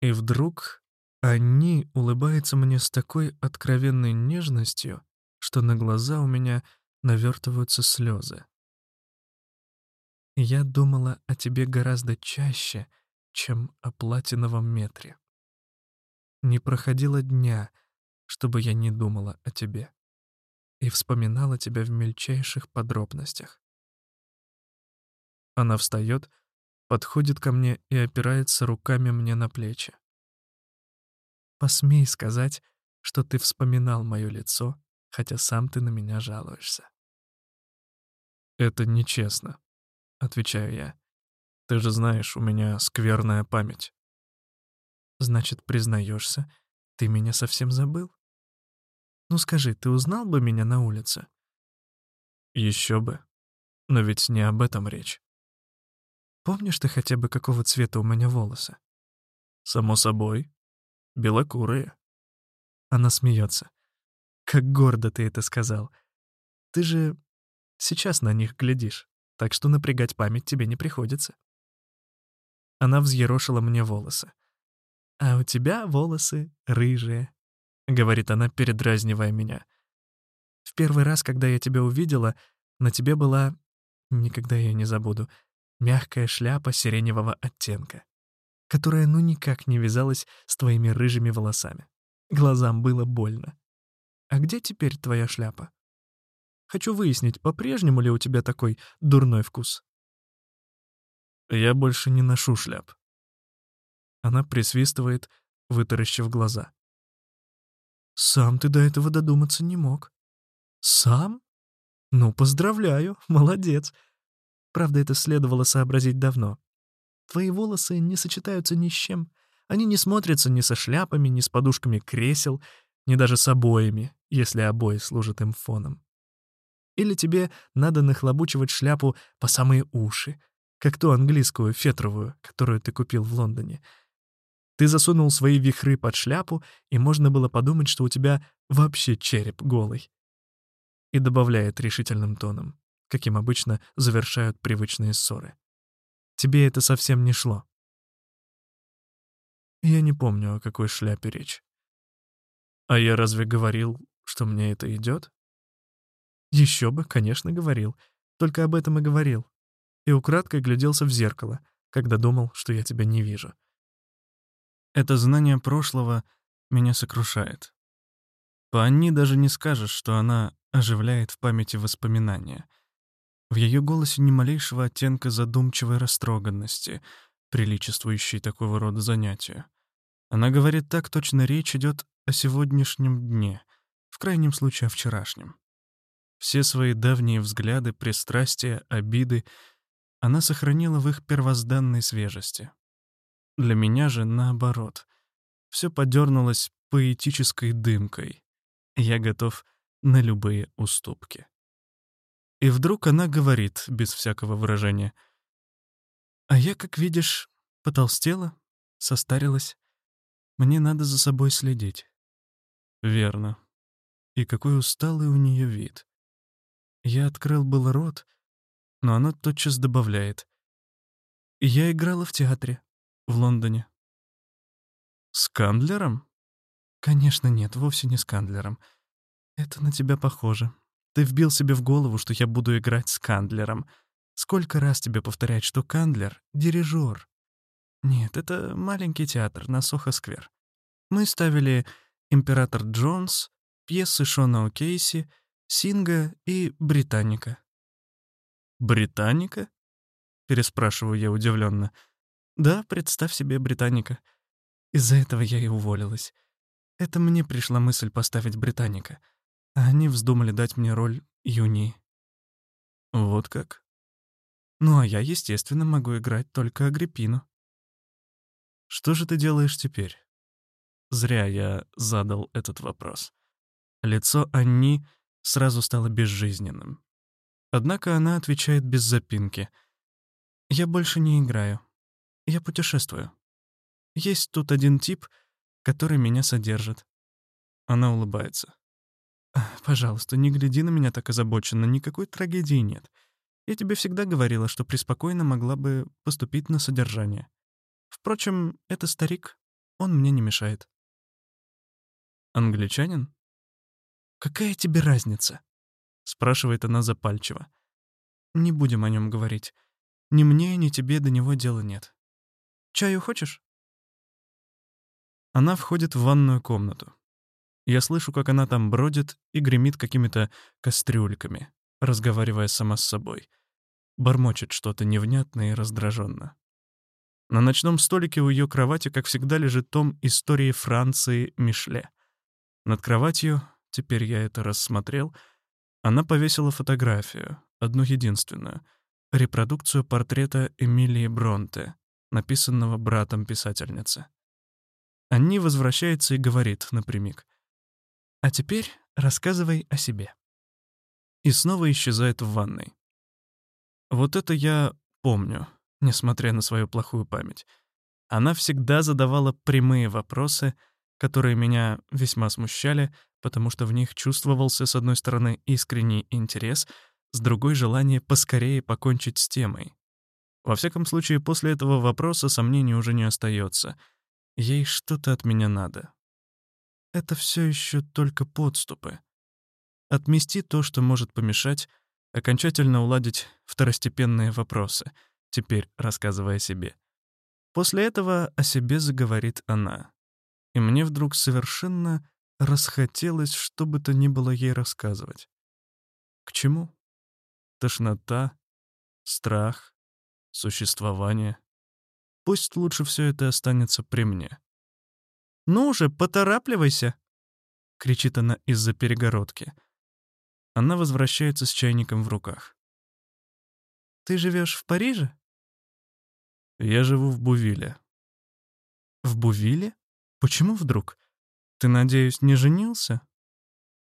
И вдруг они улыбаются мне с такой откровенной нежностью, что на глаза у меня навертываются слезы. Я думала о тебе гораздо чаще, чем о платиновом метре. Не проходило дня, чтобы я не думала о тебе и вспоминала тебя в мельчайших подробностях. Она встает, подходит ко мне и опирается руками мне на плечи. Посмей сказать, что ты вспоминал мое лицо, хотя сам ты на меня жалуешься. Это нечестно отвечаю я. Ты же знаешь, у меня скверная память. Значит, признаешься, ты меня совсем забыл? Ну скажи, ты узнал бы меня на улице? Еще бы. Но ведь не об этом речь. Помнишь ты хотя бы, какого цвета у меня волосы? Само собой. Белокурые. Она смеется. Как гордо ты это сказал. Ты же сейчас на них глядишь так что напрягать память тебе не приходится. Она взъерошила мне волосы. «А у тебя волосы рыжие», — говорит она, передразнивая меня. «В первый раз, когда я тебя увидела, на тебе была, никогда ее не забуду, мягкая шляпа сиреневого оттенка, которая ну никак не вязалась с твоими рыжими волосами. Глазам было больно. А где теперь твоя шляпа?» Хочу выяснить, по-прежнему ли у тебя такой дурной вкус. Я больше не ношу шляп. Она присвистывает, вытаращив глаза. Сам ты до этого додуматься не мог. Сам? Ну, поздравляю, молодец. Правда, это следовало сообразить давно. Твои волосы не сочетаются ни с чем. Они не смотрятся ни со шляпами, ни с подушками кресел, ни даже с обоями, если обои служат им фоном. Или тебе надо нахлобучивать шляпу по самые уши, как ту английскую фетровую, которую ты купил в Лондоне. Ты засунул свои вихры под шляпу, и можно было подумать, что у тебя вообще череп голый. И добавляет решительным тоном, каким обычно завершают привычные ссоры. Тебе это совсем не шло. Я не помню, о какой шляпе речь. А я разве говорил, что мне это идет? Еще бы, конечно, говорил. Только об этом и говорил. И украдкой гляделся в зеркало, когда думал, что я тебя не вижу. Это знание прошлого меня сокрушает. По Анни даже не скажешь, что она оживляет в памяти воспоминания. В ее голосе ни малейшего оттенка задумчивой растроганности, приличествующей такого рода занятию. Она говорит так, точно речь идет о сегодняшнем дне, в крайнем случае о вчерашнем. Все свои давние взгляды, пристрастия, обиды она сохранила в их первозданной свежести. Для меня же наоборот. Все подернулось поэтической дымкой. Я готов на любые уступки. И вдруг она говорит, без всякого выражения, «А я, как видишь, потолстела, состарилась. Мне надо за собой следить». Верно. И какой усталый у нее вид. Я открыл был рот, но она тотчас добавляет. «Я играла в театре в Лондоне». «С Кандлером?» «Конечно нет, вовсе не с Кандлером. Это на тебя похоже. Ты вбил себе в голову, что я буду играть с Кандлером. Сколько раз тебе повторять, что Кандлер — дирижер?» «Нет, это маленький театр на Сохо-сквер. Мы ставили «Император Джонс», пьесы Шона О'Кейси, Синга и Британика. «Британика?» — переспрашиваю я удивленно. «Да, представь себе, Британика. Из-за этого я и уволилась. Это мне пришла мысль поставить Британика, они вздумали дать мне роль Юни». «Вот как?» «Ну, а я, естественно, могу играть только Агриппину». «Что же ты делаешь теперь?» Зря я задал этот вопрос. Лицо Анни сразу стало безжизненным. Однако она отвечает без запинки. «Я больше не играю. Я путешествую. Есть тут один тип, который меня содержит». Она улыбается. «Пожалуйста, не гляди на меня так озабоченно, никакой трагедии нет. Я тебе всегда говорила, что преспокойно могла бы поступить на содержание. Впрочем, это старик, он мне не мешает». «Англичанин?» «Какая тебе разница?» — спрашивает она запальчиво. «Не будем о нем говорить. Ни мне, ни тебе до него дела нет. Чаю хочешь?» Она входит в ванную комнату. Я слышу, как она там бродит и гремит какими-то кастрюльками, разговаривая сама с собой. Бормочет что-то невнятное и раздраженно. На ночном столике у ее кровати, как всегда, лежит том истории Франции Мишле. Над кроватью, теперь я это рассмотрел — она повесила фотографию, одну единственную, репродукцию портрета Эмилии Бронте, написанного братом писательницы. Анни возвращается и говорит напрямик. «А теперь рассказывай о себе». И снова исчезает в ванной. Вот это я помню, несмотря на свою плохую память. Она всегда задавала прямые вопросы, которые меня весьма смущали, потому что в них чувствовался, с одной стороны, искренний интерес, с другой — желание поскорее покончить с темой. Во всяком случае, после этого вопроса сомнений уже не остается. Ей что-то от меня надо. Это все еще только подступы. Отмести то, что может помешать, окончательно уладить второстепенные вопросы, теперь рассказывая себе. После этого о себе заговорит она. И мне вдруг совершенно расхотелось что бы то ни было ей рассказывать. К чему? Тошнота, страх, существование. Пусть лучше все это останется при мне. «Ну же, поторапливайся!» — кричит она из-за перегородки. Она возвращается с чайником в руках. «Ты живешь в Париже?» «Я живу в Бувиле». «В Бувиле? Почему вдруг? Ты, надеюсь, не женился?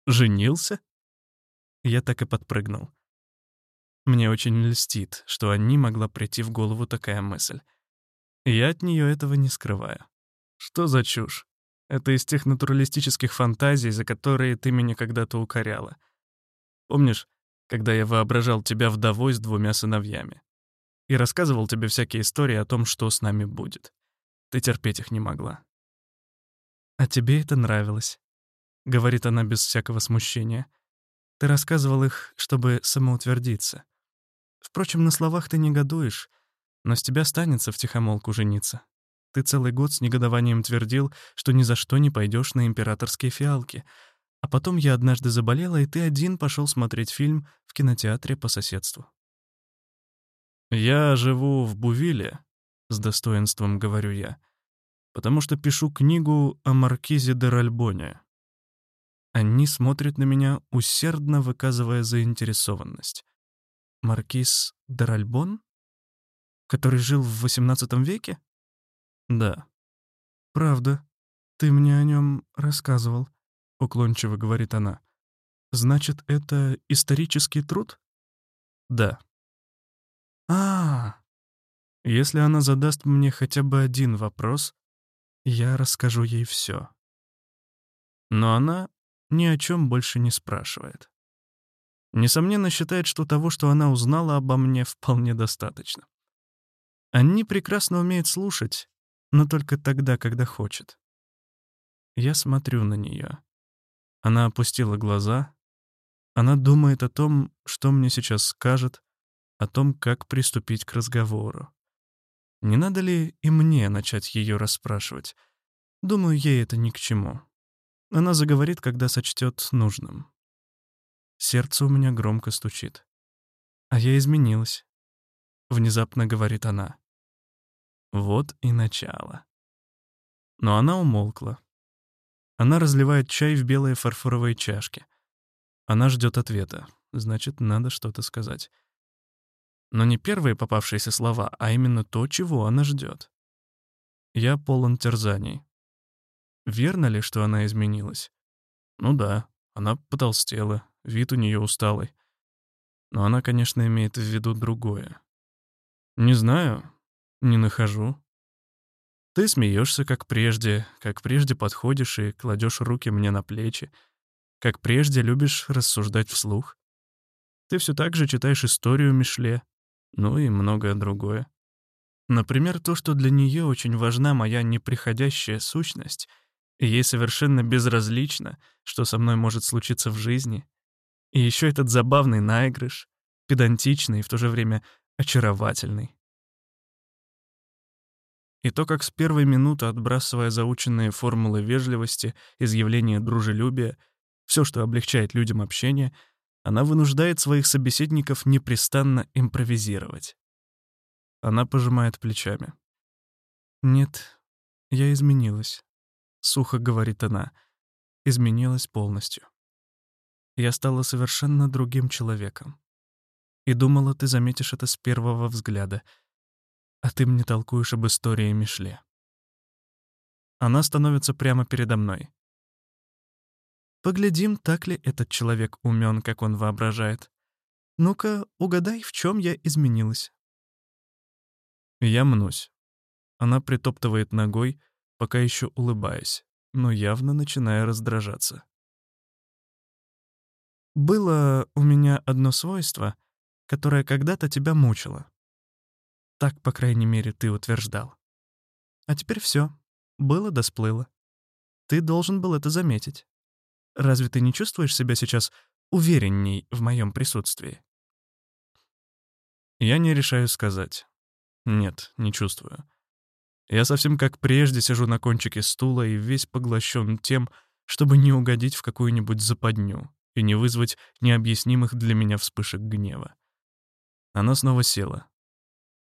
Женился? Я так и подпрыгнул. Мне очень льстит, что Анни могла прийти в голову такая мысль. Я от нее этого не скрываю. Что за чушь? Это из тех натуралистических фантазий, за которые ты меня когда-то укоряла. Помнишь, когда я воображал тебя вдовой с двумя сыновьями? И рассказывал тебе всякие истории о том, что с нами будет. Ты терпеть их не могла. «А тебе это нравилось», — говорит она без всякого смущения. «Ты рассказывал их, чтобы самоутвердиться. Впрочем, на словах ты негодуешь, но с тебя станется втихомолку жениться. Ты целый год с негодованием твердил, что ни за что не пойдешь на императорские фиалки, А потом я однажды заболела, и ты один пошел смотреть фильм в кинотеатре по соседству. «Я живу в Бувиле», — с достоинством говорю я, «потому что пишу книгу о маркизе де Ральбоне». Они смотрят на меня, усердно выказывая заинтересованность. Маркиз де Ральбон? Который жил в XVIII веке? Да. Правда. Ты мне о нем рассказывал, уклончиво говорит она. Значит, это исторический труд? Да. А, Если она задаст мне хотя бы один вопрос, я расскажу ей все. Но она ни о чем больше не спрашивает. Несомненно, считает, что того, что она узнала обо мне, вполне достаточно. Они прекрасно умеют слушать, но только тогда, когда хочет. Я смотрю на нее. Она опустила глаза. Она думает о том, что мне сейчас скажет, о том, как приступить к разговору. Не надо ли и мне начать ее расспрашивать? Думаю, ей это ни к чему. Она заговорит, когда сочтет нужным. Сердце у меня громко стучит. А я изменилась. Внезапно говорит она. Вот и начало. Но она умолкла. Она разливает чай в белые фарфоровые чашки. Она ждет ответа. Значит, надо что-то сказать. Но не первые попавшиеся слова, а именно то, чего она ждет. Я полон терзаний. Верно ли, что она изменилась? Ну да, она потолстела, вид у нее усталый. Но она, конечно, имеет в виду другое. Не знаю, не нахожу. Ты смеешься, как прежде, как прежде подходишь и кладешь руки мне на плечи, как прежде любишь рассуждать вслух. Ты все так же читаешь историю Мишле, ну и многое другое. Например, то, что для нее очень важна моя неприходящая сущность, и ей совершенно безразлично, что со мной может случиться в жизни. И еще этот забавный наигрыш, педантичный и в то же время очаровательный. И то, как с первой минуты, отбрасывая заученные формулы вежливости, изъявления дружелюбия, все, что облегчает людям общение — она вынуждает своих собеседников непрестанно импровизировать. Она пожимает плечами. «Нет, я изменилась», — сухо говорит она. «Изменилась полностью. Я стала совершенно другим человеком. И думала, ты заметишь это с первого взгляда. А ты мне толкуешь об истории Мишле». Она становится прямо передо мной. Поглядим, так ли этот человек умен, как он воображает. Ну-ка, угадай, в чем я изменилась. Я мнусь. Она притоптывает ногой, пока еще улыбаясь, но явно начиная раздражаться. Было у меня одно свойство, которое когда-то тебя мучило. Так, по крайней мере, ты утверждал. А теперь все. Было да сплыло. Ты должен был это заметить. Разве ты не чувствуешь себя сейчас уверенней в моем присутствии? Я не решаю сказать. Нет, не чувствую. Я совсем как прежде сижу на кончике стула и весь поглощен тем, чтобы не угодить в какую-нибудь западню и не вызвать необъяснимых для меня вспышек гнева. Она снова села.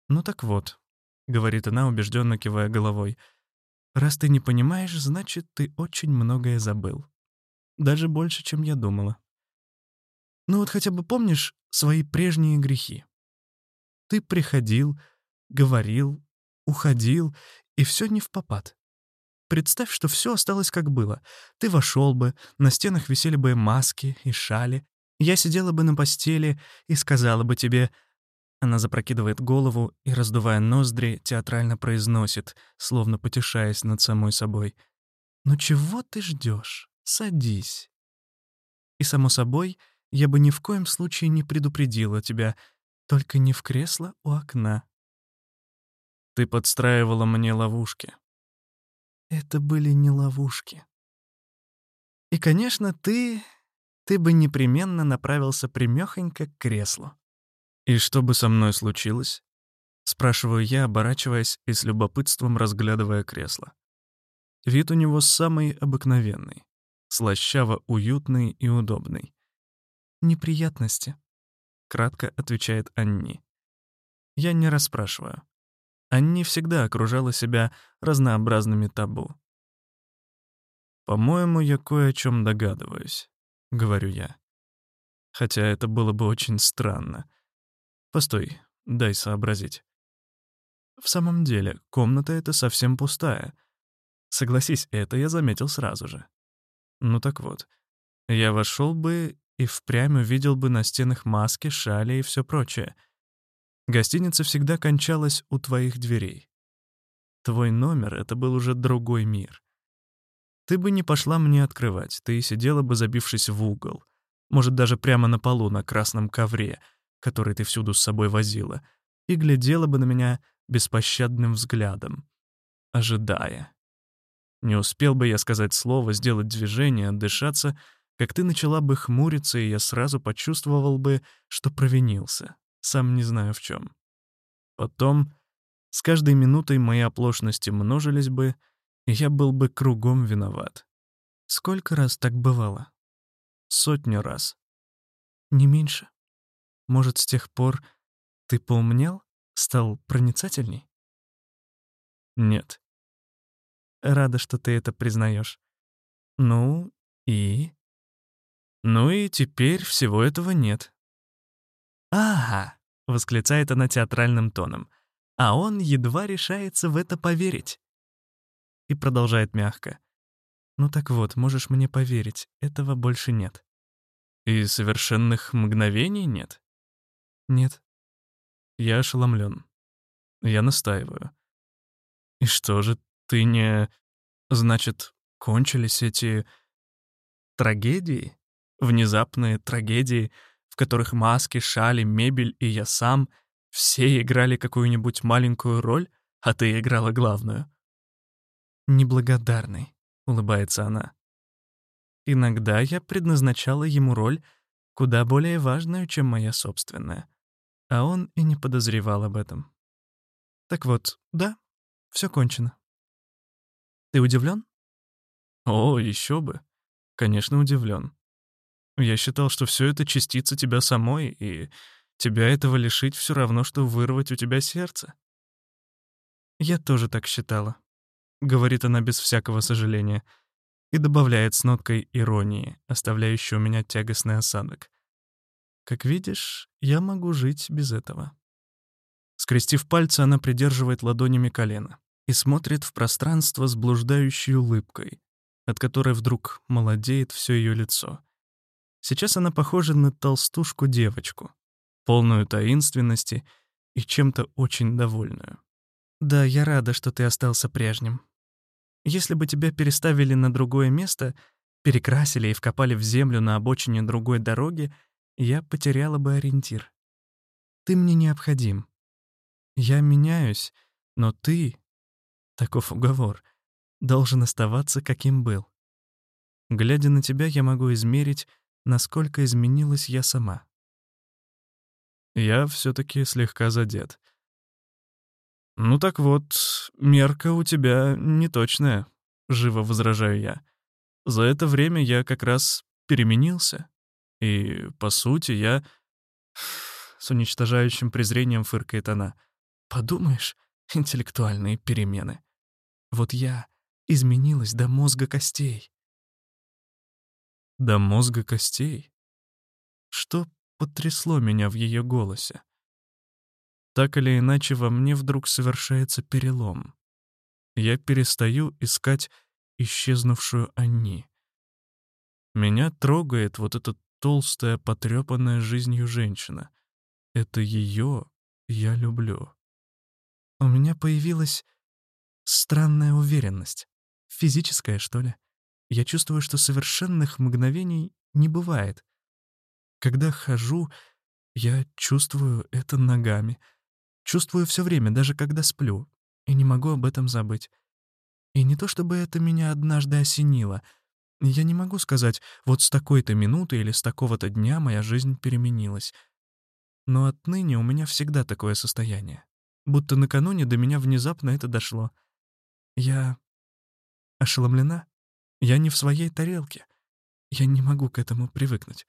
«Ну так вот», — говорит она, убежденно кивая головой, «раз ты не понимаешь, значит, ты очень многое забыл». Даже больше, чем я думала. Ну вот хотя бы помнишь свои прежние грехи? Ты приходил, говорил, уходил, и все не в попад. Представь, что все осталось как было. Ты вошел бы, на стенах висели бы маски и шали. Я сидела бы на постели и сказала бы тебе... Она запрокидывает голову и, раздувая ноздри, театрально произносит, словно потешаясь над самой собой. «Ну чего ты ждешь? Садись. И, само собой, я бы ни в коем случае не предупредила тебя, только не в кресло у окна. Ты подстраивала мне ловушки. Это были не ловушки. И, конечно, ты... ты бы непременно направился примёхонько к креслу. И что бы со мной случилось? Спрашиваю я, оборачиваясь и с любопытством разглядывая кресло. Вид у него самый обыкновенный слащаво уютный и удобный. «Неприятности», — кратко отвечает Анни. Я не расспрашиваю. Анни всегда окружала себя разнообразными табу. «По-моему, я кое о чем догадываюсь», — говорю я. Хотя это было бы очень странно. Постой, дай сообразить. В самом деле, комната эта совсем пустая. Согласись, это я заметил сразу же. Ну так вот, я вошел бы и впрямь увидел бы на стенах маски, шали и все прочее. Гостиница всегда кончалась у твоих дверей. Твой номер — это был уже другой мир. Ты бы не пошла мне открывать, ты сидела бы, забившись в угол. Может, даже прямо на полу на красном ковре, который ты всюду с собой возила, и глядела бы на меня беспощадным взглядом, ожидая. Не успел бы я сказать слово, сделать движение, отдышаться, как ты начала бы хмуриться, и я сразу почувствовал бы, что провинился, сам не знаю в чем. Потом, с каждой минутой мои оплошности множились бы, и я был бы кругом виноват. Сколько раз так бывало? Сотню раз. Не меньше. Может, с тех пор ты поумнел, стал проницательней? Нет. Рада, что ты это признаешь. Ну и? Ну и теперь всего этого нет. «Ага», — восклицает она театральным тоном, а он едва решается в это поверить. И продолжает мягко. «Ну так вот, можешь мне поверить, этого больше нет». «И совершенных мгновений нет?» «Нет». Я ошеломлен. Я настаиваю. «И что же, ты не... Значит, кончились эти... трагедии? Внезапные трагедии, в которых маски, шали, мебель и я сам все играли какую-нибудь маленькую роль, а ты играла главную?» «Неблагодарный», — улыбается она. «Иногда я предназначала ему роль куда более важную, чем моя собственная, а он и не подозревал об этом. Так вот, да, все кончено. Ты удивлен? О, еще бы. Конечно, удивлен. Я считал, что все это частица тебя самой, и тебя этого лишить все равно, что вырвать у тебя сердце. Я тоже так считала, говорит она без всякого сожаления, и добавляет с ноткой иронии, оставляющей у меня тягостный осадок. Как видишь, я могу жить без этого. Скрестив пальцы, она придерживает ладонями колено и смотрит в пространство с блуждающей улыбкой, от которой вдруг молодеет все ее лицо. Сейчас она похожа на толстушку-девочку, полную таинственности и чем-то очень довольную. «Да, я рада, что ты остался прежним. Если бы тебя переставили на другое место, перекрасили и вкопали в землю на обочине другой дороги, я потеряла бы ориентир. Ты мне необходим. Я меняюсь, но ты таков уговор, должен оставаться каким был. Глядя на тебя, я могу измерить, насколько изменилась я сама. Я все таки слегка задет. «Ну так вот, мерка у тебя неточная», — живо возражаю я. «За это время я как раз переменился. И, по сути, я...» С уничтожающим презрением фыркает она. «Подумаешь, интеллектуальные перемены. Вот я изменилась до мозга костей. До мозга костей? Что потрясло меня в ее голосе? Так или иначе, во мне вдруг совершается перелом. Я перестаю искать исчезнувшую Анни. Меня трогает вот эта толстая, потрепанная жизнью женщина. Это ее я люблю. У меня появилась странная уверенность. Физическая, что ли? Я чувствую, что совершенных мгновений не бывает. Когда хожу, я чувствую это ногами. Чувствую все время, даже когда сплю. И не могу об этом забыть. И не то чтобы это меня однажды осенило. Я не могу сказать, вот с такой-то минуты или с такого-то дня моя жизнь переменилась. Но отныне у меня всегда такое состояние будто накануне до меня внезапно это дошло. Я ошеломлена. Я не в своей тарелке. Я не могу к этому привыкнуть.